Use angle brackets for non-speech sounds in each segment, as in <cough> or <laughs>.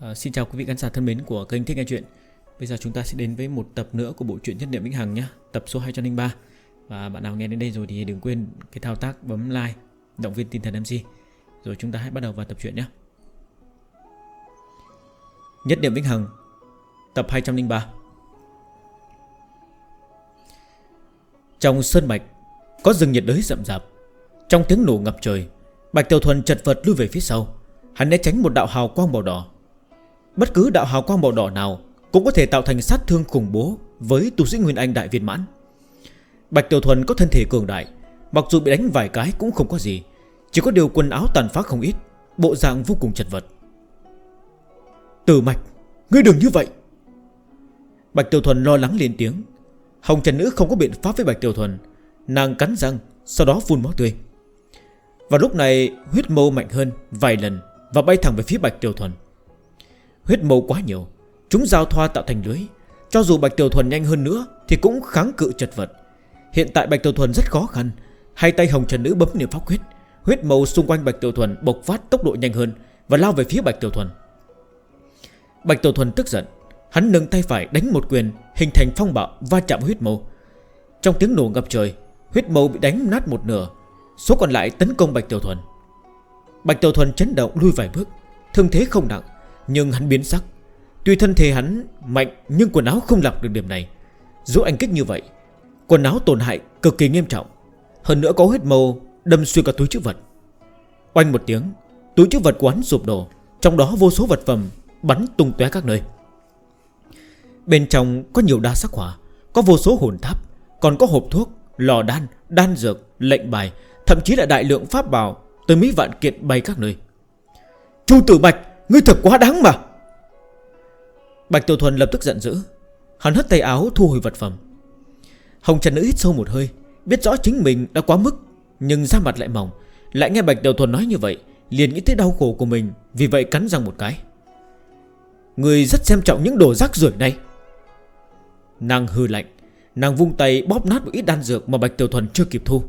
À, xin chào quý vị khán giả thân mến của kênh Thích Nghe Chuyện. Bây giờ chúng ta sẽ đến với một tập nữa của bộ truyện Nhất Niệm Vĩnh Hằng nhé Tập số 203 Và bạn nào nghe đến đây rồi thì đừng quên cái thao tác bấm like Động viên tinh thần MC Rồi chúng ta hãy bắt đầu vào tập truyện nhé Nhất Niệm Vĩnh Hằng Tập 203 Trong sơn mạch Có rừng nhiệt đới rậm rạp. Trong tiếng nổ ngập trời Bạch Tiểu Thuần chật vật lui về phía sau. Hắn né tránh một đạo hào quang màu đỏ. Bất cứ đạo hào quang màu đỏ nào Cũng có thể tạo thành sát thương khủng bố Với tu sĩ Nguyên Anh Đại Viên Mãn. Bạch Tiểu Thuần có thân thể cường đại, Mặc dù bị đánh vài cái cũng không có gì, Chỉ có điều quần áo tàn phá không ít, Bộ dạng vô cùng chật vật. Tử mạch, Ngươi đừng như vậy. Bạch Tiểu Thuần lo lắng lên tiếng. Hồng Trần Nữ không có biện pháp với Bạch Tiểu Thuần, Nàng cắn răng, Sau đó phun máu tươi. Và lúc này, huyết mâu mạnh hơn vài lần Và bay thẳng về phía Bạch Tiểu Thuần. Huyết mâu quá nhiều, Chúng giao thoa tạo thành lưới. Cho dù Bạch Tiểu Thuần nhanh hơn nữa Thì cũng kháng cự chật vật. Hiện tại Bạch Tiểu Thuần rất khó khăn, Hai tay Hồng Trần Nữ bấm niệm pháp huyết. Huyết màu xung quanh Bạch Tiểu Thuần bộc phát tốc độ nhanh hơn Và lao về phía Bạch Tiểu Thuần. Bạch Tiểu Thuần tức giận, Hắn nâng tay phải đánh một quyền, Hình thành phong bạo va chạm huyết màu Trong tiếng nổ ngập trời, Huyết màu bị đánh nát một nửa, Số còn lại tấn công Bạch Tiểu Thuần. Bạch Tiểu Thuần chấn động lui vài bước, Thương thế không nặng nhưng hắn biến sắc. Tuy thân thể hắn mạnh nhưng quần áo không lọc được điểm này. Dũ anh kích như vậy Quần áo tổn hại cực kỳ nghiêm trọng. Hơn nữa có huyết màu đâm xuyên cả túi chữ vật. Oanh một tiếng Túi chữ vật quán sụp đổ Trong đó vô số vật phẩm bắn tung tué các nơi. Bên trong có nhiều đa sắc hỏa Có vô số hồn tháp Còn có hộp thuốc, lò đan, đan dược, lệnh bài Thậm chí là đại lượng pháp bảo Tới mấy vạn kiện bay các nơi. Chu tử bạch Ngươi thật quá đáng mà. Bạch Tiểu Thuần lập tức giận dữ. Hắn hất tay áo thu hồi vật phẩm. Hồng Trần Nữ hít sâu một hơi Biết rõ chính mình đã quá mức Nhưng ra mặt lại mỏng. Lại nghe Bạch Tiểu Thuần nói như vậy Liền nghĩ tới đau khổ của mình Vì vậy cắn răng một cái. Người rất xem trọng những đồ rác rưởi này. Nàng hư lạnh Nàng vung tay bóp nát một ít đan dược Mà Bạch Tiểu Thuần chưa kịp thu.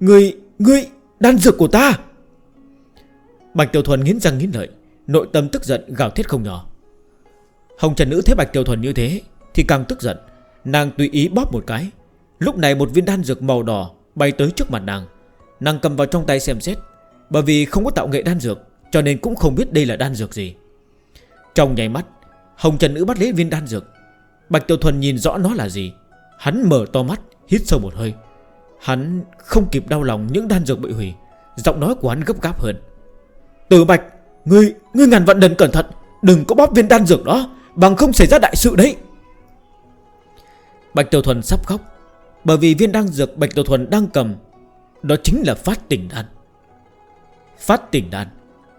Người, người, đan dược của ta. Bạch Tiểu Thuần nghiến răng nghiến lợi. Nội tâm tức giận gào thiết không nhỏ. Hồng Trần Nữ thấy Bạch Tiểu Thuần như thế Thì càng tức giận. Nàng tùy ý bóp một cái. Lúc này một viên đan dược màu đỏ bay tới trước mặt nàng. Nàng cầm vào trong tay xem xét. Bởi vì không có tạo nghệ đan dược, Cho nên cũng không biết đây là đan dược gì. Trong nháy mắt, Hồng Trần Nữ bắt lấy viên đan dược. Bạch Tiểu Thuần nhìn rõ nó là gì. Hắn mở to mắt, hít sâu một hơi. Hắn không kịp đau lòng những đan dược bị hủy. Giọng nói của hắn gấp gáp hơn. Từ Bạch Ngươi, ngươi ngàn vạn lần cẩn thận Đừng có bóp viên đan dược đó Bằng không xảy ra đại sự đấy. Bạch Tiểu Thuần sắp khóc Bởi vì viên đan dược Bạch Tiểu Thuần đang cầm Đó chính là phát tỉnh đan. Phát tỉnh đan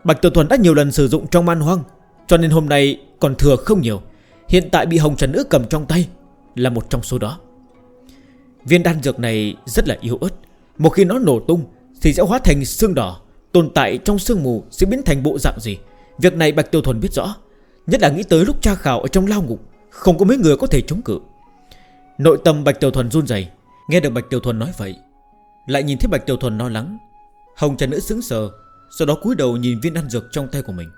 Bạch Tiểu Thuần đã nhiều lần sử dụng trong man hoang Cho nên hôm nay còn thừa không nhiều Hiện tại bị Hồng Trần Nữ cầm trong tay Là một trong số đó. Viên đan dược này rất là yếu ớt Một khi nó nổ tung Thì sẽ hóa thành xương đỏ Tồn tại trong sương mù sẽ biến thành bộ dạng gì? Việc này Bạch Tiêu Thuần biết rõ, Nhất là nghĩ tới lúc tra khảo ở trong lao ngục, Không có mấy người có thể chống cự. Nội tâm Bạch Tiêu Thuần run dày Nghe được Bạch Tiêu Thuần nói vậy, Lại nhìn thấy Bạch Tiêu Thuần lo lắng. Hồng trần nữ sững sờ, Sau đó cúi đầu nhìn viên đan dược trong tay của mình.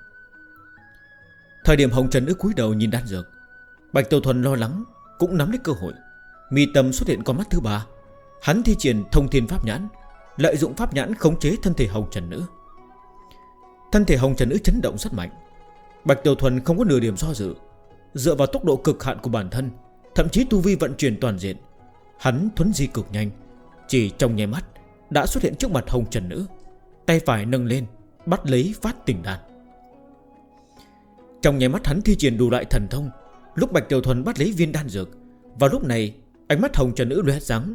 Thời điểm Hồng Trần nữ cúi đầu nhìn đan dược, Bạch Tiêu Thuần lo lắng, Cũng nắm lấy cơ hội. Mi tâm xuất hiện con mắt thứ ba, Hắn thi triển thông thiên pháp nhãn Lợi dụng pháp nhãn khống chế thân thể Hồng Trần Nữ. Thân thể Hồng Trần Nữ chấn động rất mạnh. Bạch Tiểu Thuần không có nửa điểm do dự, Dựa vào tốc độ cực hạn của bản thân, Thậm chí tu vi vận chuyển toàn diện, Hắn thuấn di cực nhanh, Chỉ trong nháy mắt Đã xuất hiện trước mặt Hồng Trần Nữ, Tay phải nâng lên, Bắt lấy phát tình đàn Trong nháy mắt hắn thi triển đủ lại thần thông, Lúc Bạch Tiểu Thuần bắt lấy viên đan dược, Vào lúc này, ánh mắt Hồng Trần Nữ lóe rắng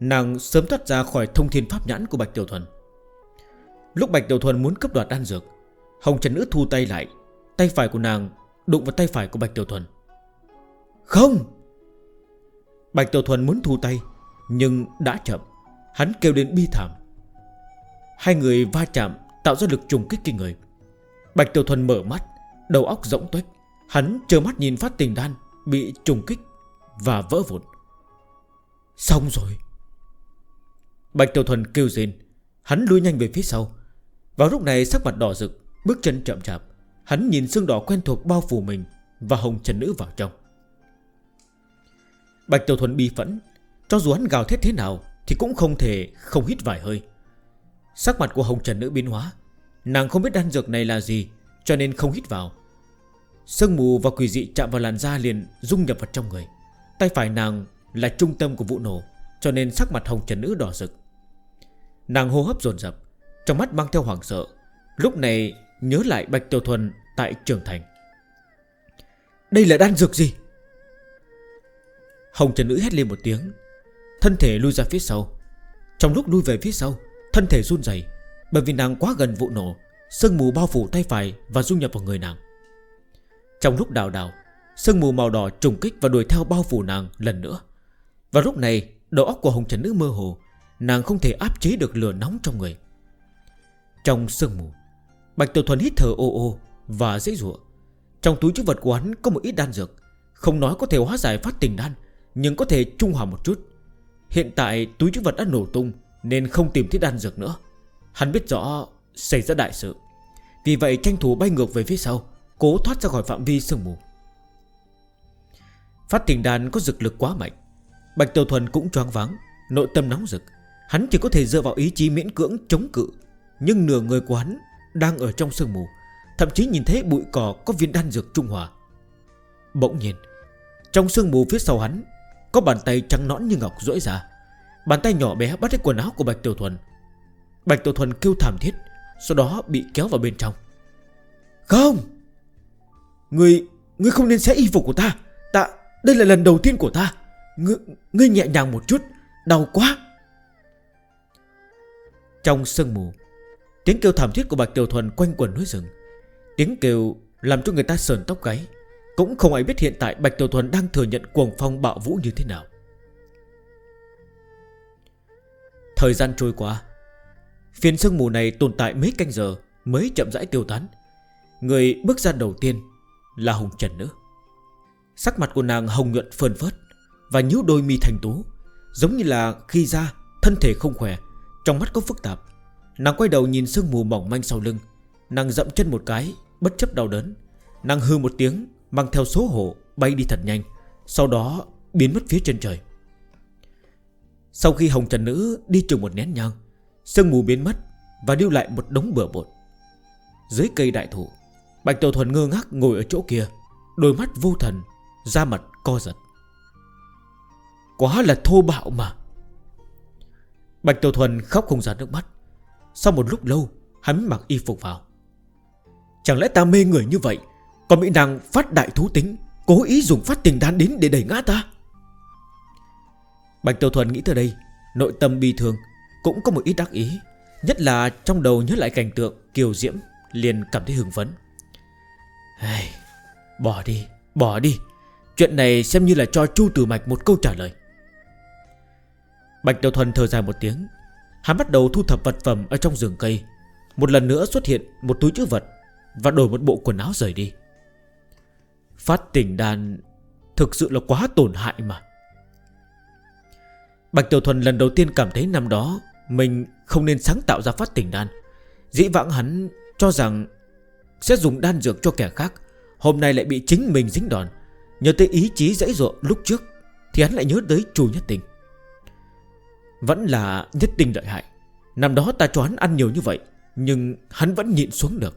Nàng sớm thoát ra khỏi thông thiên pháp nhãn của Bạch Tiểu Thuần. Lúc Bạch Tiểu Thuần muốn cấp đoạt đan dược, Hồng Trần nữ thu tay lại, Tay phải của nàng đụng vào tay phải của Bạch Tiểu Thuần. Không! Bạch Tiểu Thuần muốn thu tay, Nhưng đã chậm. Hắn kêu đến bi thảm. Hai người va chạm tạo ra lực trùng kích kinh người. Bạch Tiểu Thuần mở mắt, Đầu óc rỗng tuếch. Hắn chờ mắt nhìn phát tình đan Bị trùng kích Và vỡ vụn. Xong rồi. Bạch Tiểu Thuần kêu rên. Hắn lui nhanh về phía sau. Vào lúc này sắc mặt đỏ rực, Bước chân chậm chạp. Hắn nhìn xương đỏ quen thuộc bao phủ mình Và hồng trần nữ vào trong. Bạch Tiểu Thuần bi phẫn. Cho dù hắn gào thét thế nào Thì cũng không thể không hít vài hơi. Sắc mặt của hồng trần nữ biến hóa. Nàng không biết đan dược này là gì, Cho nên không hít vào. Sương mù và quỷ dị chạm vào làn da liền Dung nhập vào trong người. Tay phải nàng là trung tâm của vụ nổ, Cho nên sắc mặt hồng trần nữ đỏ rực. Nàng hô hấp dồn dập, Trong mắt mang theo hoảng sợ. Lúc này, nhớ lại Bạch Tiểu Thuần tại trường thành. Đây là đan dược gì? Hồng Trần Nữ hét lên một tiếng. Thân thể lui ra phía sau. Trong lúc lui về phía sau, Thân thể run dày Bởi vì nàng quá gần vụ nổ, Sương mù bao phủ tay phải và dung nhập vào người nàng. Trong lúc đào đào, Sương mù màu đỏ trùng kích và đuổi theo bao phủ nàng lần nữa. Và lúc này, đầu óc của Hồng Trần Nữ mơ hồ Nàng không thể áp chế được lửa nóng trong người. Trong sương mù, Bạch Tiểu Thuần hít thở ô ô Và dễ dụa. Trong túi chữ vật của hắn có một ít đan dược, Không nói có thể hóa giải phát tình đan, Nhưng có thể trung hòa một chút. Hiện tại túi chữ vật đã nổ tung, Nên không tìm thấy đan dược nữa. Hắn biết rõ xảy ra đại sự. Vì vậy tranh thủ bay ngược về phía sau, Cố thoát ra khỏi phạm vi sương mù. Phát tình đan có dực lực quá mạnh. Bạch Tiểu Thuần cũng choáng váng, Nội tâm nóng rực. Hắn chỉ có thể dựa vào ý chí miễn cưỡng chống cự. Nhưng nửa người của hắn Đang ở trong sương mù Thậm chí nhìn thấy bụi cỏ có viên đan dược trung hòa. Bỗng nhiên Trong sương mù phía sau hắn Có bàn tay trắng nõn như ngọc rỗi ra. Bàn tay nhỏ bé bắt lấy quần áo của Bạch Tiểu Thuần. Bạch Tiểu Thuần kêu thảm thiết Sau đó bị kéo vào bên trong. Không! Người, người không nên xé y phục của ta. Ta, đây là lần đầu tiên của ta. Ngươi, ngươi nhẹ nhàng một chút Đau quá. Trong sương mù. Tiếng kêu thảm thiết của Bạch Tiểu Thuần quanh quần núi rừng. Tiếng kêu làm cho người ta sờn tóc gáy. Cũng không ai biết hiện tại Bạch Tiểu Thuần đang thừa nhận cuồng phong bạo vũ như thế nào. Thời gian trôi qua, phiên sương mù này tồn tại mấy canh giờ Mới chậm rãi tiêu tán. Người bước ra đầu tiên Là hùng Trần Nữ. Sắc mặt của nàng hồng nhuận phơn phớt Và nhíu đôi mi thành tú, Giống như là khi ra thân thể không khỏe trong mắt có phức tạp, Nàng quay đầu nhìn sương mù mỏng manh sau lưng. Nàng dậm chân một cái, Bất chấp đau đớn. Nàng hư một tiếng, Mang theo số hổ, bay đi thật nhanh, Sau đó biến mất phía trên trời. Sau khi hồng trần nữ đi chừng một nén nhang, Sương mù biến mất Và lưu lại một đống bừa bột Dưới cây đại thụ, Bạch Tiểu Thuần ngơ ngác ngồi ở chỗ kia, Đôi mắt vô thần, Da mặt co giật. Quá là thô bạo mà. Bạch Tiểu Thuần khóc không ra nước mắt. Sau một lúc lâu Hắn mặc y phục vào. Chẳng lẽ ta mê người như vậy? Còn bị nàng phát đại thú tính Cố ý dùng phát tình đan đến để đẩy ngã ta? Bạch Tiểu Thuần nghĩ tới đây Nội tâm bi thường Cũng có một ít đắc ý Nhất là trong đầu nhớ lại cảnh tượng Kiều Diễm liền cảm thấy hứng vấn hey, Bỏ đi Bỏ đi. Chuyện này xem như là cho Chu Tử Mạch một câu trả lời. Bạch Tiểu Thuần thở dài một tiếng. Hắn bắt đầu thu thập vật phẩm ở trong rừng cây. Một lần nữa xuất hiện một túi chữ vật Và đổi một bộ quần áo rời đi. Phát tỉnh đàn Thực sự là quá tổn hại mà. Bạch Tiểu Thuần lần đầu tiên cảm thấy năm đó Mình không nên sáng tạo ra phát tỉnh đan Dĩ vãng hắn cho rằng Sẽ dùng đan dược cho kẻ khác, Hôm nay lại bị chính mình dính đòn. Nhờ tới ý chí dãy ruộng lúc trước Thì hắn lại nhớ tới chù nhất tình. Vẫn là nhất tinh lợi hại. Năm đó ta cho hắn ăn nhiều như vậy, Nhưng hắn vẫn nhịn xuống được.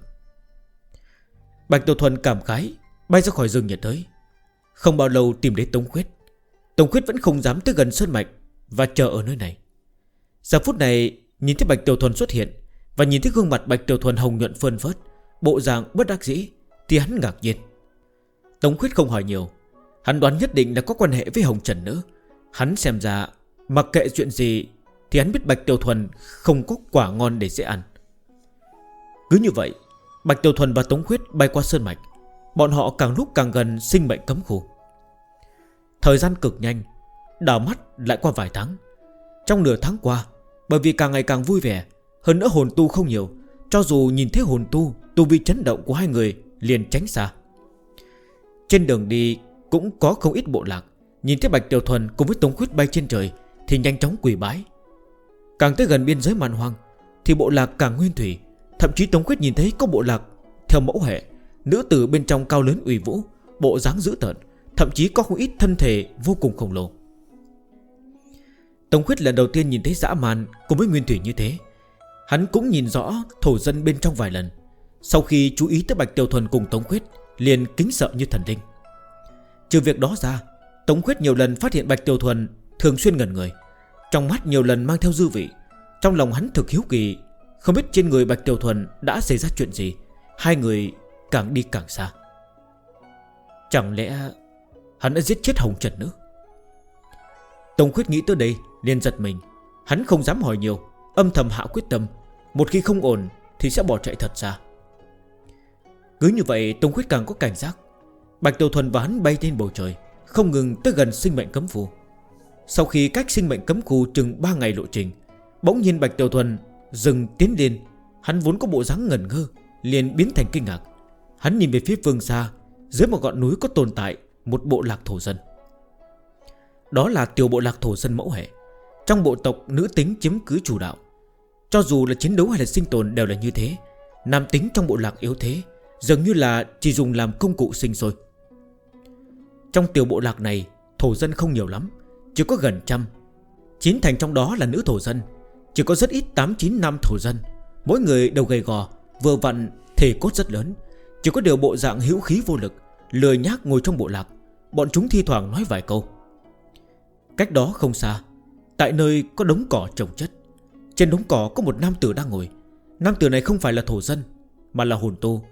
Bạch Tiểu Thuần cảm khái, Bay ra khỏi rừng nhiệt tới. Không bao lâu tìm đến Tống Khuyết. Tống Khuyết vẫn không dám tới gần Sơn Mạch Và chờ ở nơi này. Giờ phút này, nhìn thấy Bạch Tiểu Thuần xuất hiện Và nhìn thấy gương mặt Bạch Tiểu Thuần hồng nhuận phơn phớt, Bộ dạng bất đắc dĩ, Thì hắn ngạc nhiên. Tống Khuyết không hỏi nhiều. Hắn đoán nhất định là có quan hệ với Hồng Trần nữa. Hắn xem ra Mặc kệ chuyện gì Thì hắn biết Bạch Tiểu Thuần không có quả ngon để dễ ăn. Cứ như vậy, Bạch Tiểu Thuần và Tống Khuyết bay qua Sơn Mạch. Bọn họ càng lúc càng gần sinh mệnh cấm khu. Thời gian cực nhanh, Đảo mắt lại qua vài tháng. Trong nửa tháng qua, Bởi vì càng ngày càng vui vẻ, Hơn nữa hồn tu không nhiều, Cho dù nhìn thấy hồn tu Tu vi chấn động của hai người liền tránh xa. Trên đường đi cũng có không ít bộ lạc, Nhìn thấy Bạch Tiểu Thuần cùng với Tống Khuyết bay trên trời thì nhanh chóng quỳ bái. Càng tới gần biên giới màn hoang Thì bộ lạc càng nguyên thủy, Thậm chí Tống Quyết nhìn thấy có bộ lạc Theo mẫu hệ, Nữ tử bên trong cao lớn ủy vũ, Bộ dáng dữ tợn, Thậm chí có không ít thân thể vô cùng khổng lồ. Tống Quyết lần đầu tiên nhìn thấy dã man Cùng với nguyên thủy như thế. Hắn cũng nhìn rõ thổ dân bên trong vài lần. Sau khi chú ý tới Bạch Tiêu Thuần cùng Tống Quyết, Liền kính sợ như thần linh. Trừ việc đó ra, Tống Quyết nhiều lần phát hiện Bạch Tiêu Thuần Thường xuyên ngẩn người. Trong mắt nhiều lần mang theo dư vị, Trong lòng hắn thực hiếu kỳ, Không biết trên người Bạch Tiểu Thuần đã xảy ra chuyện gì. Hai người càng đi càng xa. Chẳng lẽ Hắn đã giết chết Hồng Trần nữa? Tông khuyết nghĩ tới đây, liền giật mình. Hắn không dám hỏi nhiều, Âm thầm hạ quyết tâm. Một khi không ổn thì sẽ bỏ chạy thật xa. Cứ như vậy Tông Khuyết càng có cảnh giác. Bạch Tiểu Thuần và hắn bay trên bầu trời, Không ngừng tới gần sinh mệnh cấm phù. Sau khi cách sinh mệnh cấm khu chừng 3 ngày lộ trình, Bỗng nhiên Bạch Tiểu Thuần dừng tiến lên. Hắn vốn có bộ dáng ngẩn ngơ, Liền biến thành kinh ngạc. Hắn nhìn về phía phương xa, Dưới một ngọn núi có tồn tại một bộ lạc thổ dân. Đó là tiểu bộ lạc thổ dân mẫu hệ. Trong bộ tộc, nữ tính chiếm cứ chủ đạo. Cho dù là chiến đấu hay là sinh tồn đều là như thế. Nam tính trong bộ lạc yếu thế, Dường như là chỉ dùng làm công cụ sinh sôi. Trong tiểu bộ lạc này, Thổ dân không nhiều lắm. Chỉ có gần trăm. Chín thành trong đó là nữ thổ dân. Chỉ có rất ít 8-9 nam thổ dân. Mỗi người đều gầy gò Vừa vặn thể cốt rất lớn. Chỉ có điều bộ dạng hữu khí vô lực Lười nhác ngồi trong bộ lạc. Bọn chúng thi thoảng nói vài câu. Cách đó không xa Tại nơi có đống cỏ trồng chất. Trên đống cỏ có một nam tử đang ngồi. Nam tử này không phải là thổ dân Mà là hồn tô,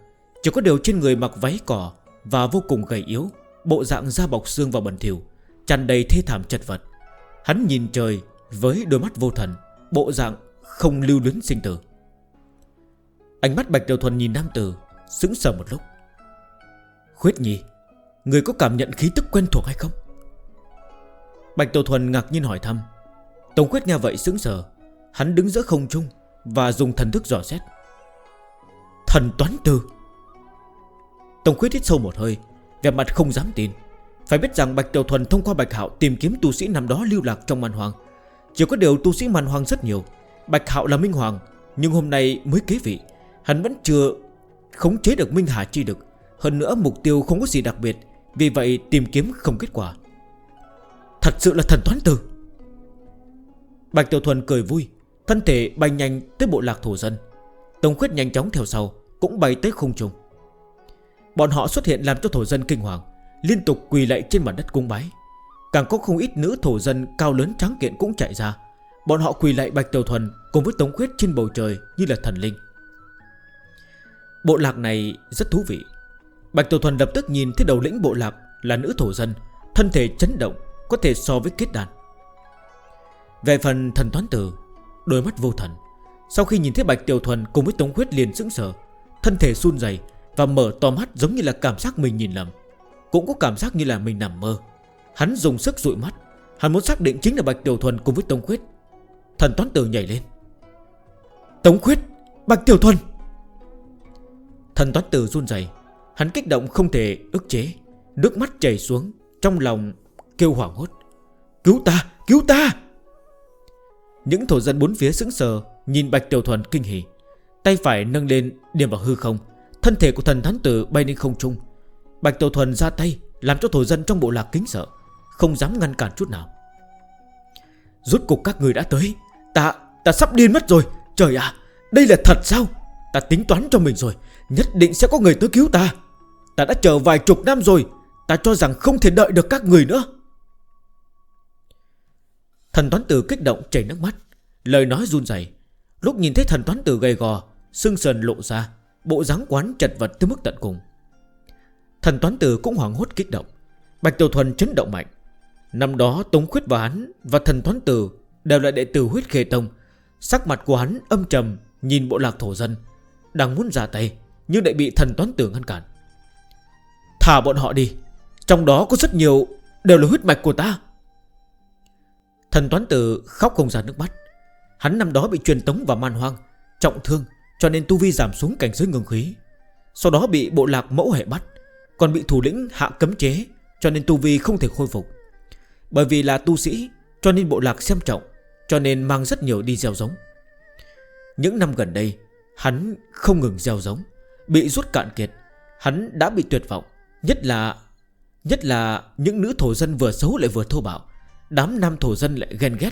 Chỉ có điều trên người mặc váy cỏ Và vô cùng gầy yếu Bộ dạng da bọc xương và bẩn thiểu tràn đầy thê thảm chật vật. Hắn nhìn trời với đôi mắt vô thần, Bộ dạng không lưu luyến sinh tử. Ánh mắt Bạch tiểu Thuần nhìn nam tử, Sững sờ một lúc. Khuyết nhi, Người có cảm nhận khí tức quen thuộc hay không? Bạch tiểu Thuần ngạc nhiên hỏi thăm. Tổng khuyết nghe vậy sững sờ, Hắn đứng giữa không trung Và dùng thần thức dò xét. Thần toán tư. Tổng khuyết hít sâu một hơi Về mặt không dám tin. Phải biết rằng Bạch Tiểu Thuần thông qua Bạch Hạo Tìm kiếm tu sĩ năm đó lưu lạc trong màn hoàng. Chỉ có điều tu sĩ màn hoàng rất nhiều. Bạch Hạo là Minh Hoàng, Nhưng hôm nay mới kế vị. Hắn vẫn chưa khống chế được Minh Hà chi được Hơn nữa mục tiêu không có gì đặc biệt, Vì vậy tìm kiếm không kết quả. Thật sự là thần toán tử. Bạch Tiểu Thuần cười vui, Thân thể bay nhanh tới bộ lạc thổ dân. Tống khuyết nhanh chóng theo sau, Cũng bay tới không trung. Bọn họ xuất hiện làm cho thổ dân kinh hoàng. Liên tục quỳ lạy trên mặt đất cung bái. Càng có không ít nữ thổ dân cao lớn trắng kiện cũng chạy ra. Bọn họ quỳ lạy Bạch Tiểu Thuần Cùng với Tống Khuyết trên bầu trời như là thần linh. Bộ lạc này rất thú vị. Bạch Tiểu Thuần lập tức nhìn thấy đầu lĩnh bộ lạc Là nữ thổ dân, Thân thể chấn động, Có thể so với kết đàn Về phần thần toán tử, Đôi mắt vô thần. Sau khi nhìn thấy Bạch Tiểu Thuần cùng với Tống Khuyết liền sững sờ, Thân thể run dày Và mở to mắt giống như là cảm giác mình nhìn lầm. Cũng có cảm giác như là mình nằm mơ. Hắn dùng sức dụi mắt. Hắn muốn xác định chính là Bạch Tiểu Thuần cùng với Tống Khuyết. Thần Toán Tử nhảy lên. Tống Khuyết Bạch Tiểu Thuần. Thần Toán Tử run dày Hắn kích động không thể ức chế. Nước mắt chảy xuống Trong lòng kêu hoảng hốt. Cứu ta, cứu ta! Những thổ dân bốn phía sững sờ Nhìn Bạch Tiểu Thuần kinh hỉ. Tay phải nâng lên điểm vào hư không. Thân thể của thần thánh tử bay lên không trung. Bạch Tiểu Thuần ra tay Làm cho thổ dân trong bộ lạc kính sợ Không dám ngăn cản chút nào. Rốt cục các người đã tới. Ta, ta sắp điên mất rồi. Trời ạ, à, đây là thật sao? Ta tính toán cho mình rồi Nhất định sẽ có người tới cứu ta. Ta đã chờ vài chục năm rồi Ta cho rằng không thể đợi được các người nữa. Thần toán tử kích động chảy nước mắt Lời nói run dày Lúc nhìn thấy thần toán tử gầy gò Sưng sần lộ ra Bộ dáng quán chật vật tới mức tận cùng. Thần toán tử cũng hoảng hốt kích động. Bạch Tiểu Thuần chấn động mạnh. Năm đó Tống Khuyết và hắn Và thần toán tử đều là đệ tử huyết khề tông. Sắc mặt của hắn âm trầm, Nhìn bộ lạc thổ dân, Đang muốn ra tay, Nhưng lại bị thần toán tử ngăn cản. Thả bọn họ đi, Trong đó có rất nhiều Đều là huyết mạch của ta. Thần toán tử khóc không ra nước mắt. Hắn năm đó bị truyền tống vào man hoang, Trọng thương, cho nên tu vi giảm xuống cảnh giới ngừng khí, Sau đó bị bộ lạc mẫu hệ bắt. Còn bị thủ lĩnh hạ cấm chế, Cho nên tu vi không thể khôi phục. Bởi vì là tu sĩ, Cho nên bộ lạc xem trọng, Cho nên mang rất nhiều đi gieo giống. Những năm gần đây, Hắn không ngừng gieo giống, Bị rút cạn kiệt. Hắn đã bị tuyệt vọng, Nhất là Nhất là những nữ thổ dân vừa xấu lại vừa thô bạo. Đám nam thổ dân lại ghen ghét,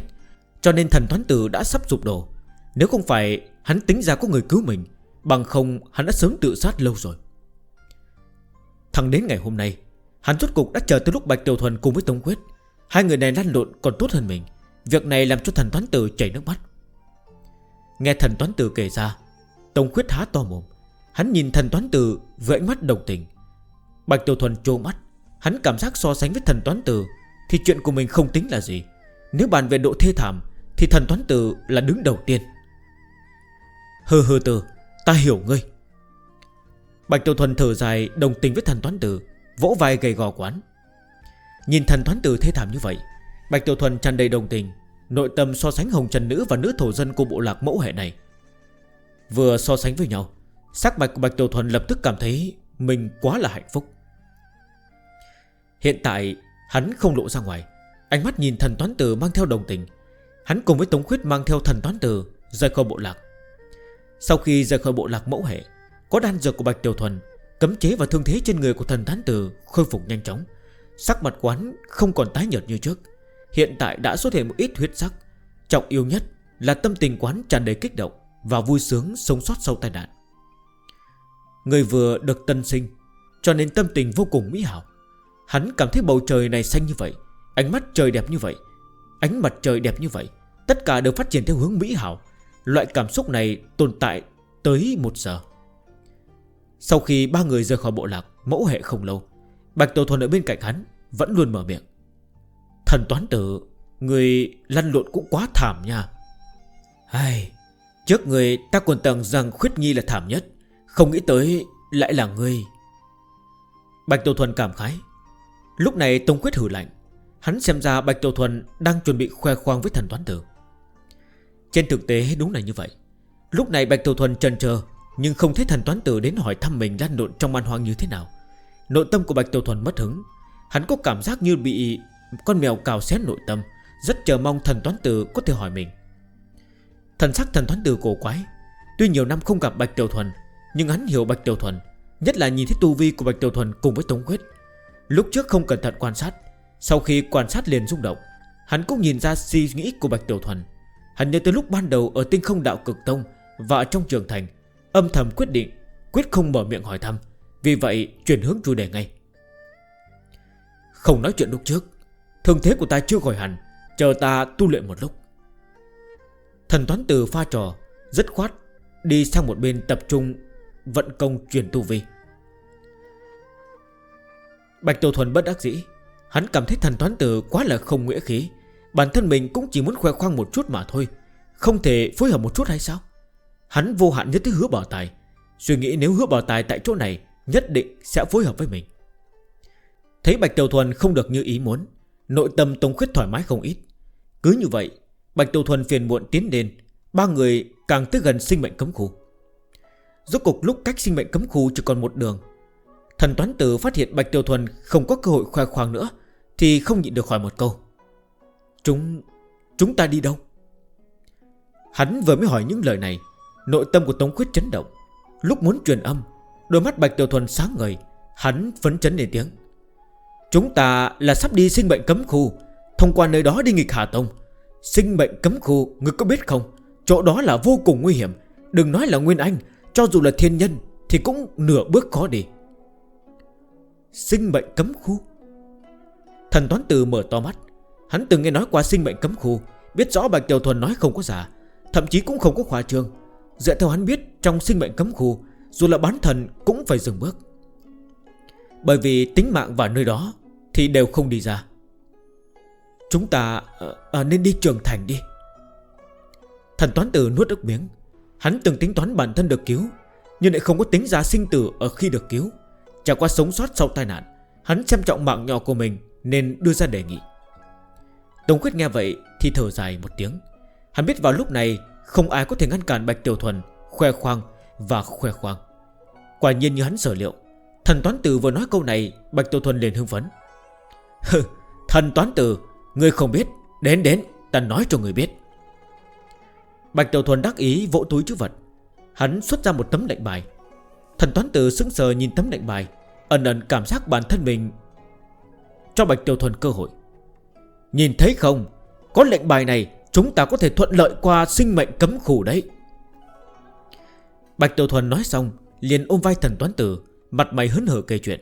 Cho nên thần toán tử đã sắp rụp đổ. Nếu không phải hắn tính ra có người cứu mình, Bằng không hắn đã sớm tự sát lâu rồi. Thẳng đến ngày hôm nay Hắn rốt cục đã chờ tới lúc Bạch Tiểu Thuần cùng với Tống Quyết. Hai người này lăn lộn còn tốt hơn mình. Việc này làm cho thần toán tử chảy nước mắt. Nghe thần toán tử kể ra Tống Quyết há to mồm. Hắn nhìn thần toán tử với ánh mắt đồng tình. Bạch Tiểu Thuần trô mắt. Hắn cảm giác so sánh với thần toán tử Thì chuyện của mình không tính là gì. Nếu bàn về độ thê thảm Thì thần toán tử là đứng đầu tiên. Hừ hừ từ, Ta hiểu ngươi. Bạch Tiểu Thuần thở dài, đồng tình với thần toán tử, Vỗ vai gầy gò quán. Nhìn thần toán tử thế thảm như vậy, Bạch Tiểu Thuần tràn đầy đồng tình, Nội tâm so sánh hồng trần nữ và nữ thổ dân của bộ lạc mẫu hệ này. Vừa so sánh với nhau, Sắc bạch của Bạch Tiểu Thuần lập tức cảm thấy Mình quá là hạnh phúc. Hiện tại, hắn không lộ ra ngoài, Ánh mắt nhìn thần toán tử mang theo đồng tình. Hắn cùng với Tống Khuyết mang theo thần toán tử Rời khỏi bộ lạc. Sau khi rời khỏi bộ lạc mẫu hệ có đan dược của Bạch Tiểu Thuần, Cấm chế và thương thế trên người của thần thán tử Khôi phục nhanh chóng. Sắc mặt quán không còn tái nhợt như trước. Hiện tại đã xuất hiện một ít huyết sắc. Trọng yêu nhất là tâm tình quán tràn đầy kích động Và vui sướng sống sót sau tai nạn. Người vừa được tân sinh, Cho nên tâm tình vô cùng mỹ hảo. Hắn cảm thấy bầu trời này xanh như vậy, Ánh mắt trời đẹp như vậy, Ánh mặt trời đẹp như vậy, Tất cả đều phát triển theo hướng mỹ hảo. Loại cảm xúc này tồn tại tới một giờ. Sau khi ba người rời khỏi bộ lạc, Mẫu hệ không lâu, Bạch Tổ Thuần ở bên cạnh hắn Vẫn luôn mở miệng. Thần toán tử, Người lăn lộn cũng quá thảm nha. Ai, Trước người ta còn tưởng rằng Khuyết Nhi là thảm nhất, Không nghĩ tới lại là người. Bạch Tổ Thuần cảm khái. Lúc này Tông Quyết hử lạnh, Hắn xem ra Bạch Tổ Thuần đang chuẩn bị khoe khoang với thần toán tử. Trên thực tế đúng là như vậy. Lúc này Bạch Tổ Thuần trần chờ nhưng không thấy thần toán tử đến hỏi thăm mình lan lộn trong man hoang như thế nào. Nội tâm của Bạch Tiểu Thuần mất hứng. Hắn có cảm giác như bị con mèo cào xé nội tâm, Rất chờ mong thần toán tử có thể hỏi mình. Thần sắc thần toán tử cổ quái. Tuy nhiều năm không gặp Bạch Tiểu Thuần, Nhưng hắn hiểu Bạch Tiểu Thuần, Nhất là nhìn thấy tu vi của Bạch Tiểu Thuần cùng với Tống Quyết. Lúc trước không cẩn thận quan sát, Sau khi quan sát liền rung động, Hắn cũng nhìn ra suy nghĩ của Bạch Tiểu Thuần. Hắn nhớ tới lúc ban đầu ở tinh không đạo cực tông Và trong trường thành Âm thầm quyết định, Quyết không mở miệng hỏi thăm. Vì vậy, chuyển hướng chủ đề ngay. Không nói chuyện lúc trước, Thương thế của ta chưa khỏi hẳn, Chờ ta tu luyện một lúc. Thần toán từ pha trò Rất khoát Đi sang một bên tập trung, Vận công truyền tu vi. Bạch Tô Thuần bất đắc dĩ, Hắn cảm thấy thần toán tử quá là không nghĩa khí. Bản thân mình cũng chỉ muốn khoe khoang một chút mà thôi, Không thể phối hợp một chút hay sao? Hắn vô hạn nhất tới hứa bảo tài. Suy nghĩ nếu hứa bảo tài tại chỗ này, Nhất định sẽ phối hợp với mình. Thấy Bạch Tiểu Thuần không được như ý muốn, Nội tâm tông Khuyết thoải mái không ít. Cứ như vậy, Bạch Tiểu Thuần phiền muộn tiến lên, Ba người càng tới gần sinh mệnh cấm khu. Rốt cục lúc cách sinh mệnh cấm khu chỉ còn một đường. Thần Toán Tử phát hiện Bạch Tiểu Thuần không có cơ hội khoe khoang nữa, Thì không nhịn được khỏi một câu. Chúng... chúng ta đi đâu? Hắn vừa mới hỏi những lời này Nội tâm của Tống Khuyết chấn động. Lúc muốn truyền âm, Đôi mắt Bạch Tiểu Thuần sáng ngời, Hắn phấn chấn lên tiếng. Chúng ta là sắp đi sinh bệnh cấm khu, Thông qua nơi đó đi nghịch Hà Tông. Sinh bệnh cấm khu, ngươi có biết không? Chỗ đó là vô cùng nguy hiểm. Đừng nói là Nguyên Anh, Cho dù là thiên nhân Thì cũng nửa bước khó đi. Sinh bệnh cấm khu? Thần toán từ mở to mắt. Hắn từng nghe nói qua sinh bệnh cấm khu, Biết rõ Bạch Tiểu Thuần nói không có giả, Thậm chí cũng không có khoa trương. Dựa theo hắn biết trong sinh mệnh cấm khu Dù là bán thần cũng phải dừng bước. Bởi vì tính mạng và nơi đó Thì đều không đi ra. Chúng ta à, nên đi trường thành đi. Thần toán tử nuốt ức miếng. Hắn từng tính toán bản thân được cứu Nhưng lại không có tính giá sinh tử ở khi được cứu. Trải qua sống sót sau tai nạn Hắn xem trọng mạng nhỏ của mình Nên đưa ra đề nghị. Tống Khuyết nghe vậy thì thở dài một tiếng. Hắn biết vào lúc này không ai có thể ngăn cản Bạch Tiểu Thuần, Khoe khoang và khoe khoang. Quả nhiên như hắn sở liệu, Thần Toán Tử vừa nói câu này, Bạch Tiểu Thuần liền hưng phấn. <laughs> Thần Toán Tử người không biết, Đến đến, Ta nói cho người biết. Bạch Tiểu Thuần đắc ý vỗ túi chữ vật. Hắn xuất ra một tấm lệnh bài. Thần Toán Tử sững sờ nhìn tấm lệnh bài, Ẩn ẩn cảm giác bản thân mình Cho Bạch Tiểu Thuần cơ hội. Nhìn thấy không? Có lệnh bài này Chúng ta có thể thuận lợi qua sinh mệnh cấm khủ đấy. Bạch Tiểu Thuần nói xong, Liền ôm vai thần toán tử, Mặt mày hớn hở kể chuyện.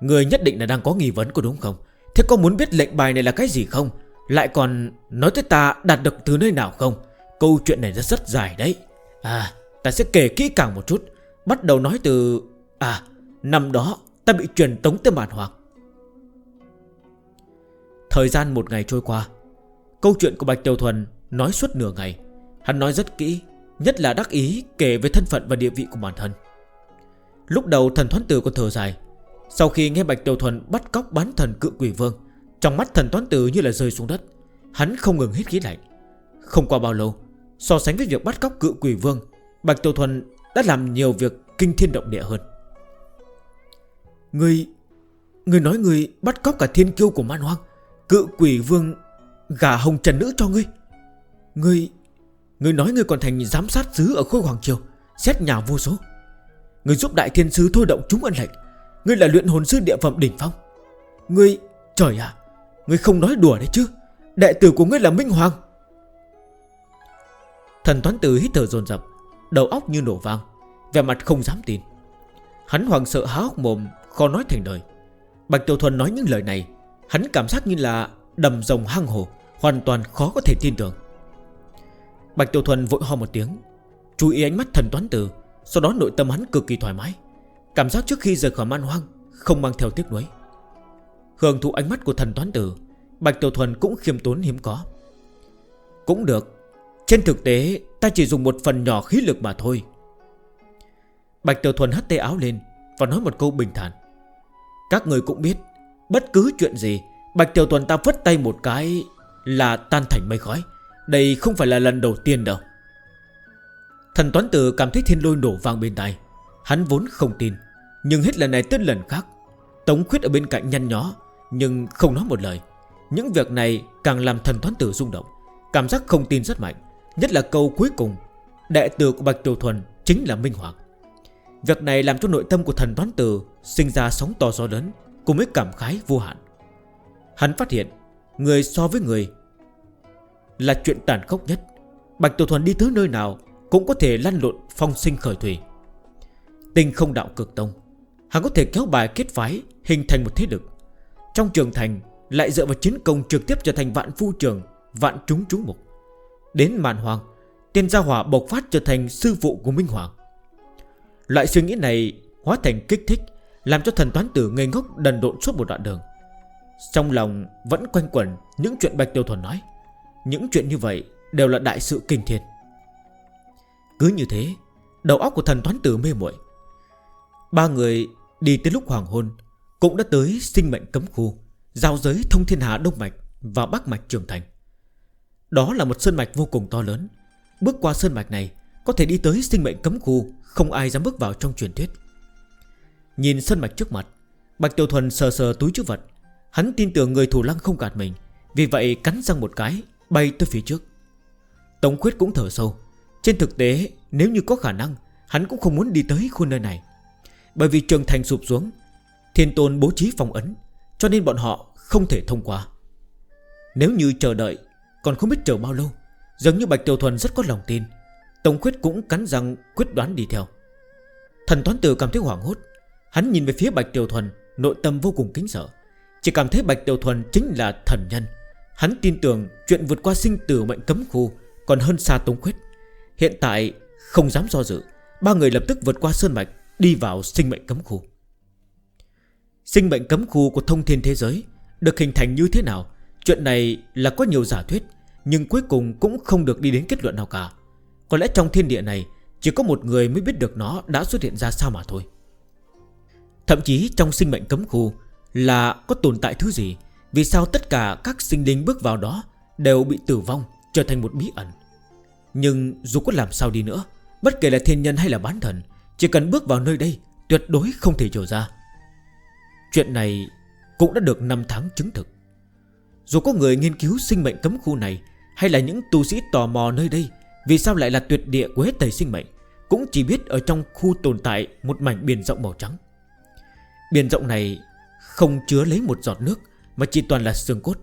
Người nhất định là đang có nghi vấn có đúng không? Thế có muốn biết lệnh bài này là cái gì không? Lại còn nói tới ta đạt được từ nơi nào không? Câu chuyện này rất rất dài đấy. À ta sẽ kể kỹ càng một chút. Bắt đầu nói từ À năm đó ta bị truyền tống tới màn hoàng Thời gian một ngày trôi qua Câu chuyện của Bạch Tiểu Thuần nói suốt nửa ngày. Hắn nói rất kỹ, Nhất là đắc ý kể về thân phận và địa vị của bản thân. Lúc đầu thần thoán tử còn thở dài. Sau khi nghe Bạch Tiểu Thuần bắt cóc bán thần cự quỷ vương, Trong mắt thần toán tử như là rơi xuống đất, Hắn không ngừng hít khí lạnh. Không qua bao lâu, So sánh với việc bắt cóc cự quỷ vương, Bạch Tiểu Thuần đã làm nhiều việc kinh thiên động địa hơn. Người Người nói người bắt cóc cả thiên kiêu của man hoang, Cự quỷ vương gả hồng trần nữ cho ngươi. Ngươi Ngươi nói ngươi còn thành giám sát sứ ở khôi hoàng triều, Xét nhà vô số. Ngươi giúp đại thiên sứ thôi động chúng ân lệnh. Ngươi là luyện hồn sư địa phẩm đỉnh phong. Ngươi, Trời ạ, Ngươi không nói đùa đấy chứ. Đệ tử của ngươi là Minh Hoàng. Thần toán tử hít thở dồn dập, Đầu óc như nổ vang Về mặt không dám tin. Hắn hoàng sợ há hốc mồm, Khó nói thành đời Bạch Tiểu Thuần nói những lời này, Hắn cảm giác như là Đầm rồng hang hồ Hoàn toàn khó có thể tin tưởng. Bạch Tiểu Thuần vội ho một tiếng, Chú ý ánh mắt thần toán tử Sau đó nội tâm hắn cực kỳ thoải mái. Cảm giác trước khi rời khỏi man hoang Không mang theo tiếc nuối. Hưởng thụ ánh mắt của thần toán tử Bạch Tiểu Thuần cũng khiêm tốn hiếm có. Cũng được, Trên thực tế, ta chỉ dùng một phần nhỏ khí lực mà thôi. Bạch Tiểu Thuần hắt tay áo lên Và nói một câu bình thản. Các người cũng biết, Bất cứ chuyện gì Bạch Tiểu Tuần ta vứt tay một cái Là tan thành mây khói. Đây không phải là lần đầu tiên đâu. Thần Toán Tử cảm thấy thiên lôi nổ vang bên tai. Hắn vốn không tin, Nhưng hết lần này tới lần khác, Tống khuyết ở bên cạnh nhăn nhó, Nhưng không nói một lời. Những việc này càng làm thần Toán Tử rung động, Cảm giác không tin rất mạnh, Nhất là câu cuối cùng, Đệ tử của Bạch Tiểu Thuần chính là Minh Hoàng. Việc này làm cho nội tâm của thần Toán Tử Sinh ra sóng to gió lớn, Cùng với cảm khái vô hạn. Hắn phát hiện, Người so với người Là chuyện tàn khốc nhất. Bạch Tiểu Thuần đi tới nơi nào Cũng có thể lăn lộn phong sinh khởi thủy. Tinh không đạo cực tông, Hắn có thể kéo bài kết phái Hình thành một thế lực. Trong trường thành lại dựa vào chiến công trực tiếp trở thành vạn phu trường Vạn trúng trúng mục. Đến màn hoàng Tiên gia hỏa bộc phát trở thành sư phụ của Minh Hoàng. Loại suy nghĩ này hóa thành kích thích, Làm cho thần toán tử ngây ngốc đần độn suốt một đoạn đường. Trong lòng vẫn quanh quẩn Những chuyện Bạch Tiêu Thuần nói. Những chuyện như vậy đều là đại sự kinh thiên. Cứ như thế, Đầu óc của thần toán tử mê muội. Ba người đi tới lúc hoàng hôn, Cũng đã tới sinh mệnh cấm khu, Giao giới thông thiên hạ Đông Mạch Và Bắc Mạch Trường Thành. Đó là một sơn mạch vô cùng to lớn. Bước qua sơn mạch này, Có thể đi tới sinh mệnh cấm khu, Không ai dám bước vào trong truyền thuyết. Nhìn sơn mạch trước mặt, Bạch Tiểu Thuần sờ sờ túi chữ vật Hắn tin tưởng người thủ lăng không gạt mình. Vì vậy cắn răng một cái, Bay tới phía trước. Tống khuyết cũng thở sâu. Trên thực tế, nếu như có khả năng, Hắn cũng không muốn đi tới khu nơi này. Bởi vì trường thành sụp xuống, Thiên tôn bố trí phòng ấn, Cho nên bọn họ không thể thông qua. Nếu như chờ đợi, Còn không biết chờ bao lâu Giống như Bạch Tiểu Thuần rất có lòng tin. Tống khuyết cũng cắn răng quyết đoán đi theo. Thần toán tử cảm thấy hoảng hốt. Hắn nhìn về phía Bạch Tiểu Thuần, Nội tâm vô cùng kính sợ. Chỉ cảm thấy Bạch Tiểu Thuần chính là thần nhân. Hắn tin tưởng chuyện vượt qua sinh tử mệnh cấm khu Còn hơn xa Tống Khuyết. Hiện tại không dám do dự, Ba người lập tức vượt qua Sơn Mạch, Đi vào sinh mệnh cấm khu. Sinh mệnh cấm khu của thông thiên thế giới Được hình thành như thế nào? Chuyện này là có nhiều giả thuyết, Nhưng cuối cùng cũng không được đi đến kết luận nào cả. Có lẽ trong thiên địa này, Chỉ có một người mới biết được nó đã xuất hiện ra sao mà thôi. Thậm chí trong sinh mệnh cấm khu là có tồn tại thứ gì? Vì sao tất cả các sinh linh bước vào đó Đều bị tử vong, trở thành một bí ẩn? Nhưng dù có làm sao đi nữa, Bất kể là thiên nhân hay là bán thần, Chỉ cần bước vào nơi đây, Tuyệt đối không thể trở ra. Chuyện này cũng đã được 5 tháng chứng thực. Dù có người nghiên cứu sinh mệnh cấm khu này, Hay là những tu sĩ tò mò nơi đây, Vì sao lại là tuyệt địa của hết thầy sinh mệnh, Cũng chỉ biết ở trong khu tồn tại Một mảnh biển rộng màu trắng. Biển rộng này không chứa lấy một giọt nước Mà chỉ toàn là xương cốt.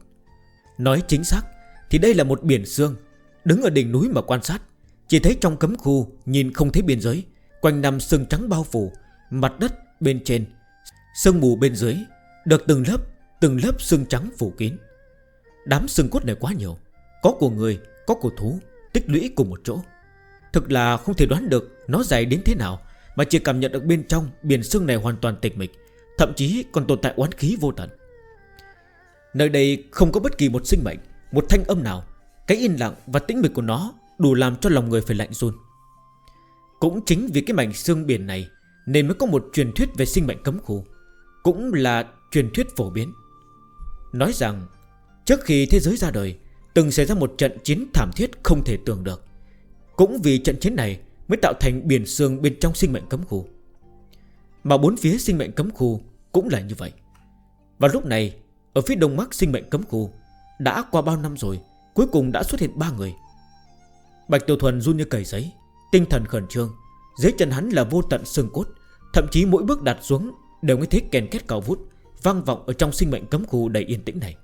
Nói chính xác thì đây là một biển xương Đứng ở đỉnh núi mà quan sát. Chỉ thấy trong cấm khu nhìn không thấy biên giới Quanh năm xương trắng bao phủ Mặt đất bên trên Sương mù bên dưới Được từng lớp từng lớp xương trắng phủ kín. Đám xương cốt này quá nhiều Có của người, có của thú Tích lũy cùng một chỗ. Thực là không thể đoán được nó dày đến thế nào Mà chỉ cảm nhận được bên trong biển xương này hoàn toàn tịch mịch. Thậm chí còn tồn tại oán khí vô tận. Nơi đây không có bất kỳ một sinh mệnh, Một thanh âm nào. Cái yên lặng và tĩnh mịch của nó Đủ làm cho lòng người phải lạnh run. Cũng chính vì cái mảnh xương biển này Nên mới có một truyền thuyết về sinh mệnh cấm khu, Cũng là truyền thuyết phổ biến. Nói rằng, Trước khi thế giới ra đời, Từng xảy ra một trận chiến thảm thiết không thể tưởng được. Cũng vì trận chiến này Mới tạo thành biển xương bên trong sinh mệnh cấm khu. Mà bốn phía sinh mệnh cấm khu cũng là như vậy. Và lúc này, Ở phía đông mắc sinh mệnh cấm khu, Đã qua bao năm rồi, Cuối cùng đã xuất hiện ba người. Bạch Tiểu Thuần run như cầy giấy Tinh thần khẩn trương, Dưới chân hắn là vô tận sừng cốt, Thậm chí mỗi bước đặt xuống Đều nghe thấy kèn két cào vút, Vang vọng ở trong sinh mệnh cấm khu đầy yên tĩnh này.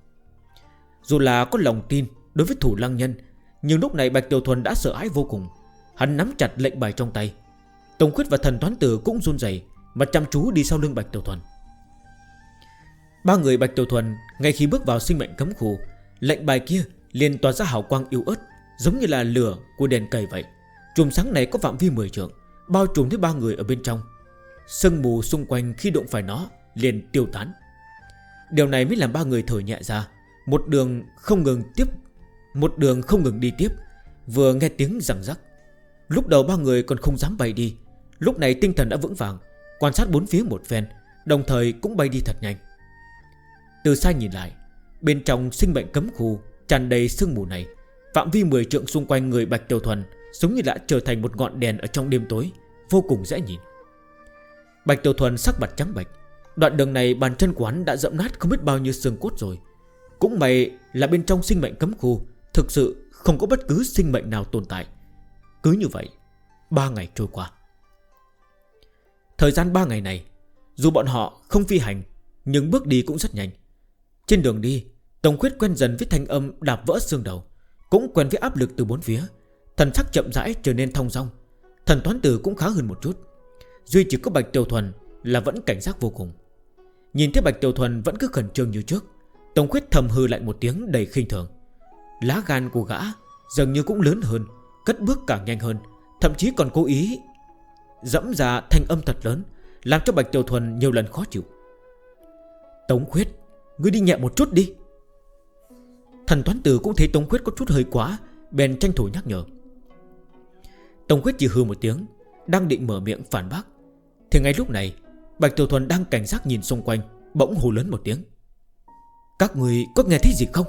Dù là có lòng tin Đối với thủ lăng nhân, Nhưng lúc này Bạch Tiểu Thuần đã sợ hãi vô cùng. Hắn nắm chặt lệnh bài trong tay. Tổng khuyết và thần toán tử cũng run dày Mà chăm chú đi sau lưng Bạch Tiểu Thuần. Ba người Bạch Tiểu Thuần, Ngay khi bước vào sinh mệnh cấm khu, Lệnh bài kia liền tỏa ra hào quang yếu ớt, Giống như là lửa của đèn cầy vậy. Chùm sáng này có phạm vi 10 trượng, Bao trùm tới ba người ở bên trong. Sương mù xung quanh khi động phải nó Liền tiêu tán. Điều này mới làm ba người thở nhẹ ra. Một đường không ngừng tiếp, Một đường không ngừng đi tiếp, Vừa nghe tiếng rằng rắc. Lúc đầu ba người còn không dám bay đi, Lúc này tinh thần đã vững vàng, Quan sát bốn phía một phen, Đồng thời cũng bay đi thật nhanh. Từ xa nhìn lại, Bên trong sinh mệnh cấm khu tràn đầy sương mù này, Phạm vi 10 trượng xung quanh người Bạch Tiểu Thuần Giống như đã trở thành một ngọn đèn ở trong đêm tối, Vô cùng dễ nhìn. Bạch Tiểu Thuần sắc mặt trắng bạch Đoạn đường này bàn chân quán đã dẫm nát không biết bao nhiêu xương cốt rồi. Cũng may là bên trong sinh mệnh cấm khu Thực sự không có bất cứ sinh mệnh nào tồn tại. Cứ như vậy 3 ngày trôi qua. Thời gian 3 ngày này, Dù bọn họ không phi hành, Nhưng bước đi cũng rất nhanh. Trên đường đi, tống khuyết quen dần với thanh âm đạp vỡ xương đầu, Cũng quen với áp lực từ bốn phía. Thần sắc chậm rãi trở nên thông rong Thần toán tử cũng khá hơn một chút. Duy chỉ có Bạch Tiểu Thuần là vẫn cảnh giác vô cùng. Nhìn thấy Bạch Tiểu Thuần vẫn cứ khẩn trương như trước, tống khuyết thầm hư lại một tiếng đầy khinh thường. Lá gan của gã dường như cũng lớn hơn, Cất bước càng nhanh hơn, Thậm chí còn cố ý Dẫm ra thanh âm thật lớn, Làm cho Bạch Tiểu Thuần nhiều lần khó chịu. Tống khuyết Ngươi đi nhẹ một chút đi. Thần toán tử cũng thấy Tống Quyết có chút hơi quá, Bèn tranh thủ nhắc nhở. Tống Quyết chỉ hư một tiếng, Đang định mở miệng phản bác. Thì ngay lúc này, Bạch Tiểu Thuần đang cảnh giác nhìn xung quanh, Bỗng hù lớn một tiếng. Các người có nghe thấy gì không?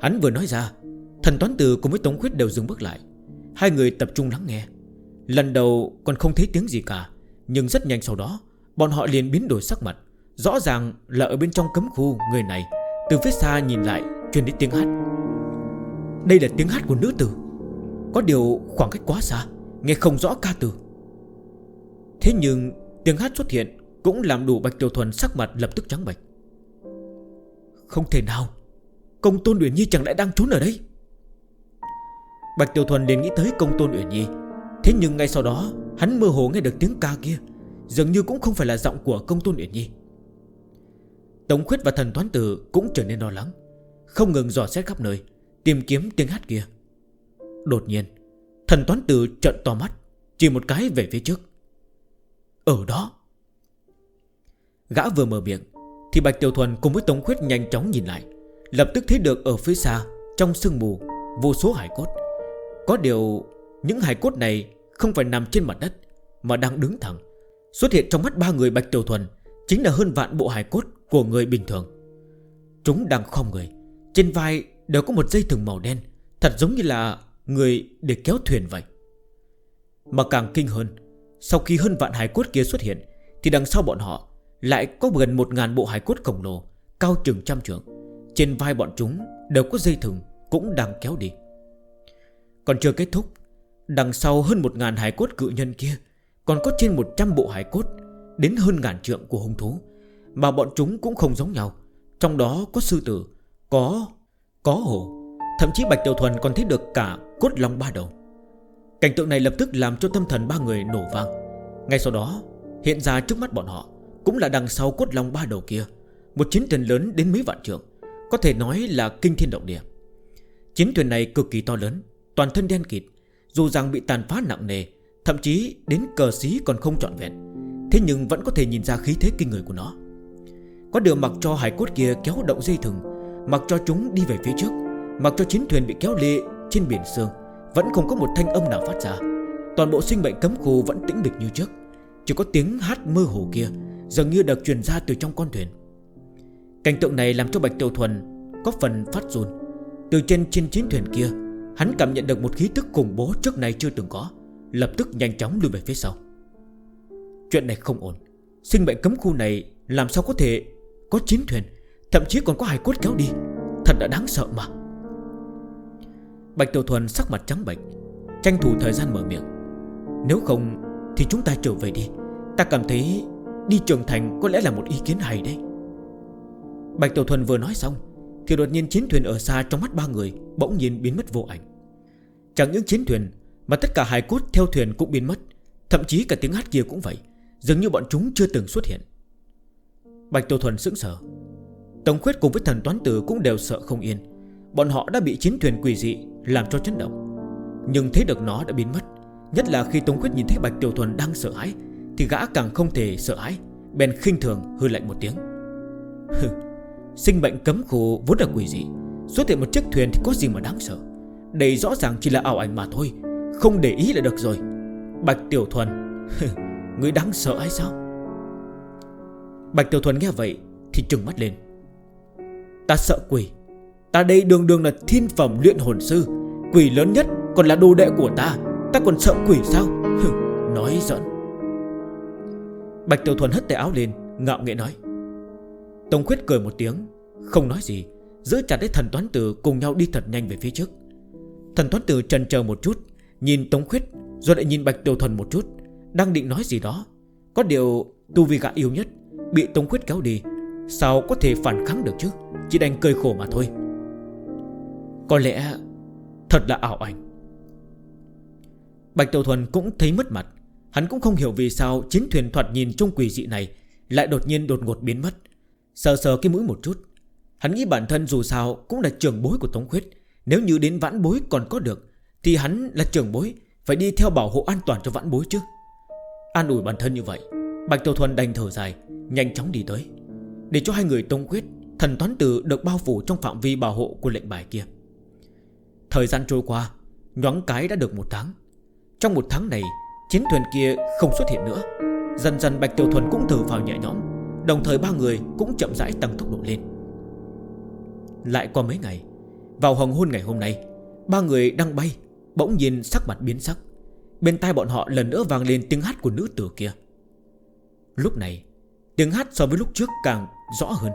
Hắn vừa nói ra, Thần toán tử cùng với Tống Quyết đều dừng bước lại. Hai người tập trung lắng nghe. Lần đầu còn không thấy tiếng gì cả, Nhưng rất nhanh sau đó, Bọn họ liền biến đổi sắc mặt. Rõ ràng là ở bên trong cấm khu người này. Từ phía xa nhìn lại, truyền đến tiếng hát. Đây là tiếng hát của nữ tử. Có điều khoảng cách quá xa, Nghe không rõ ca từ. Thế nhưng, tiếng hát xuất hiện Cũng làm đủ Bạch Tiểu Thuần sắc mặt lập tức trắng bạch Không thể nào, Công Tôn Uyển Nhi chẳng lẽ đang trốn ở đây? Bạch Tiểu Thuần liền nghĩ tới công Tôn Uyển Nhi. Thế nhưng ngay sau đó, Hắn mơ hồ nghe được tiếng ca kia. Dường như cũng không phải là giọng của công Tôn Uyển Nhi. Tống Khuyết và thần toán tử cũng trở nên lo lắng, Không ngừng dò xét khắp nơi, Tìm kiếm tiếng hát kia. Đột nhiên, Thần toán tử trận to mắt, Chỉ một cái về phía trước. Ở đó, Gã vừa mở miệng, Thì Bạch Tiểu Thuần cùng với Tống Khuyết nhanh chóng nhìn lại, Lập tức thấy được ở phía xa, Trong sương mù, Vô số hải cốt. Có điều, Những hải cốt này Không phải nằm trên mặt đất, Mà đang đứng thẳng. Xuất hiện trong mắt ba người Bạch Tiểu Thuần Chính là hơn vạn bộ hải cốt của người bình thường. Chúng đang không người, Trên vai đều có một dây thừng màu đen, Thật giống như là người để kéo thuyền vậy. Mà càng kinh hơn, Sau khi hơn vạn hải cốt kia xuất hiện, Thì đằng sau bọn họ Lại có gần 1.000 bộ hải cốt khổng lồ, Cao chừng trăm trường Trên vai bọn chúng đều có dây thừng Cũng đang kéo đi. Còn chưa kết thúc, Đằng sau hơn 1.000 hải cốt cự nhân kia Còn có trên 100 bộ hải cốt, Đến hơn ngàn trượng của hung thú mà bọn chúng cũng không giống nhau. Trong đó có sư tử, Có Có hổ, Thậm chí Bạch Tiểu Thuần còn thấy được cả cốt long ba đầu. Cảnh tượng này lập tức làm cho tâm thần ba người nổ vang. Ngay sau đó, Hiện ra trước mắt bọn họ Cũng là đằng sau cốt long ba đầu kia, Một chiến thuyền lớn đến mấy vạn trượng, Có thể nói là kinh thiên động địa. Chiến thuyền này cực kỳ to lớn, Toàn thân đen kịt, Dù rằng bị tàn phá nặng nề, Thậm chí đến cờ xí còn không trọn vẹn. Thế nhưng vẫn có thể nhìn ra khí thế kinh người của nó. Có điều mặc cho hải cốt kia kéo động dây thừng, Mặc cho chúng đi về phía trước, Mặc cho chiến thuyền bị kéo lệ trên biển sương, Vẫn không có một thanh âm nào phát ra. Toàn bộ sinh bệnh cấm khu vẫn tĩnh bịch như trước. Chỉ có tiếng hát mơ hồ kia, Dường như được truyền ra từ trong con thuyền. Cảnh tượng này làm cho Bạch Tiểu Thuần Có phần phát run. Từ trên trên chiến thuyền kia, Hắn cảm nhận được một khí tức khủng bố trước này chưa từng có, Lập tức nhanh chóng lùi về phía sau. Chuyện này không ổn. Sinh bệnh cấm khu này làm sao có thể có chín thuyền, Thậm chí còn có hải cốt kéo đi. Thật là đáng sợ mà. Bạch Tiểu Thuần sắc mặt trắng bệnh Tranh thủ thời gian mở miệng. Nếu không thì chúng ta trở về đi. Ta cảm thấy đi trường thành có lẽ là một ý kiến hay đấy. Bạch Tiểu Thuần vừa nói xong, Thì đột nhiên chiến thuyền ở xa trong mắt ba người Bỗng nhiên biến mất vô ảnh. Chẳng những chiến thuyền, Mà tất cả hải cốt theo thuyền cũng biến mất. Thậm chí cả tiếng hát kia cũng vậy, Dường như bọn chúng chưa từng xuất hiện. Bạch Tô Thuần sững sở Tống Khuyết cùng với thần toán tử cũng đều sợ không yên. Bọn họ đã bị chiến thuyền quỷ dị Làm cho chấn động. Nhưng thấy được nó đã biến mất. Nhất là khi Tống Khuyết nhìn thấy Bạch Tiểu Thuần đang sợ hãi, Thì gã càng không thể sợ hãi, Bèn khinh thường hư lạnh một tiếng. Sinh bệnh cấm khổ vốn là quỷ dị. Xuất hiện một chiếc thuyền thì có gì mà đáng sợ? Đây rõ ràng chỉ là ảo ảnh mà thôi. Không để ý là được rồi. Bạch Tiểu Thuần Người đáng sợ hay sao? Bạch Tiểu Thuần nghe vậy Thì trừng mắt lên. Ta sợ quỷ. Ta đây đường đường là thiên phẩm luyện hồn sư. Quỷ lớn nhất còn là đồ đệ của ta. Ta còn sợ quỷ sao? Hừ, Nói giỡn. Bạch Tiểu Thuần hất tay áo lên Ngạo nghệ nói. Tông Khuyết cười một tiếng Không nói gì Giữ chặt lấy thần toán tử cùng nhau đi thật nhanh về phía trước. Thần toán tử trần chờ một chút Nhìn Tống Khuyết Rồi lại nhìn Bạch Tiểu Thuần một chút Đang định nói gì đó. Có điều tu vi gã yêu nhất Bị Tống Khuyết kéo đi, Sao có thể phản kháng được chứ? Chỉ đành cười khổ mà thôi. Có lẽ thật là ảo ảnh. Bạch Tiểu Thuần cũng thấy mất mặt. Hắn cũng không hiểu vì sao Chiến thuyền thoạt nhìn trong quỷ dị này Lại đột nhiên đột ngột biến mất. Sờ sờ cái mũi một chút, Hắn nghĩ bản thân dù sao cũng là trưởng bối của Tống Khuyết Nếu như đến vãn bối còn có được, Thì hắn là trưởng bối, Phải đi theo bảo hộ an toàn cho vãn bối chứ. An ủi bản thân như vậy, Bạch Tiểu Thuần đành thở dài. Nhanh chóng đi tới, Để cho hai người tông quyết Thần toán tử được bao phủ trong phạm vi bảo hộ của lệnh bài kia. Thời gian trôi qua, Nhoáng cái đã được một tháng. Trong một tháng này, Chiến thuyền kia không xuất hiện nữa. Dần dần Bạch Tiểu Thuần cũng thử vào nhẹ nhõm, Đồng thời ba người cũng chậm rãi tăng tốc độ lên. Lại qua mấy ngày, Vào hồng hôn ngày hôm nay, Ba người đang bay, Bỗng nhìn sắc mặt biến sắc. Bên tai bọn họ lần nữa vang lên tiếng hát của nữ tử kia. Lúc này Tiếng hát so với lúc trước càng rõ hơn.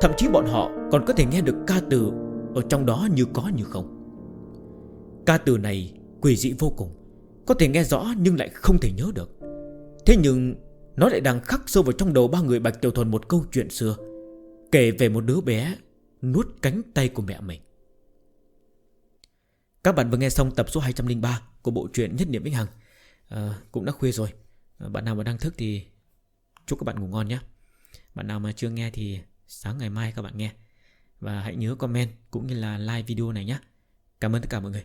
Thậm chí bọn họ còn có thể nghe được ca từ Ở trong đó như có như không. Ca từ này quỷ dị vô cùng Có thể nghe rõ nhưng lại không thể nhớ được. Thế nhưng Nó lại đang khắc sâu vào trong đầu ba người Bạch Tiểu Thuần một câu chuyện xưa Kể về một đứa bé Nuốt cánh tay của mẹ mình. Các bạn vừa nghe xong tập số 203 Của bộ truyện Nhất Niệm Vĩnh Hằng. À, Cũng đã khuya rồi. Ờ, bạn nào mà đang thức thì Chúc các bạn ngủ ngon nhé. Bạn nào mà chưa nghe thì sáng ngày mai các bạn nghe. Và hãy nhớ comment cũng như là like video này nhé. Cảm ơn tất cả mọi người.